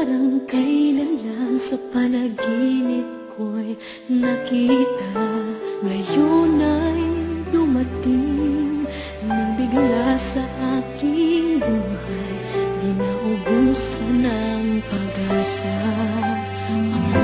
Parang kailan lang sa panaginip ko'y nakita. Ngayon ay dumating Nang bigla sa aking buhay Di naubusan ng pag-asa. Ako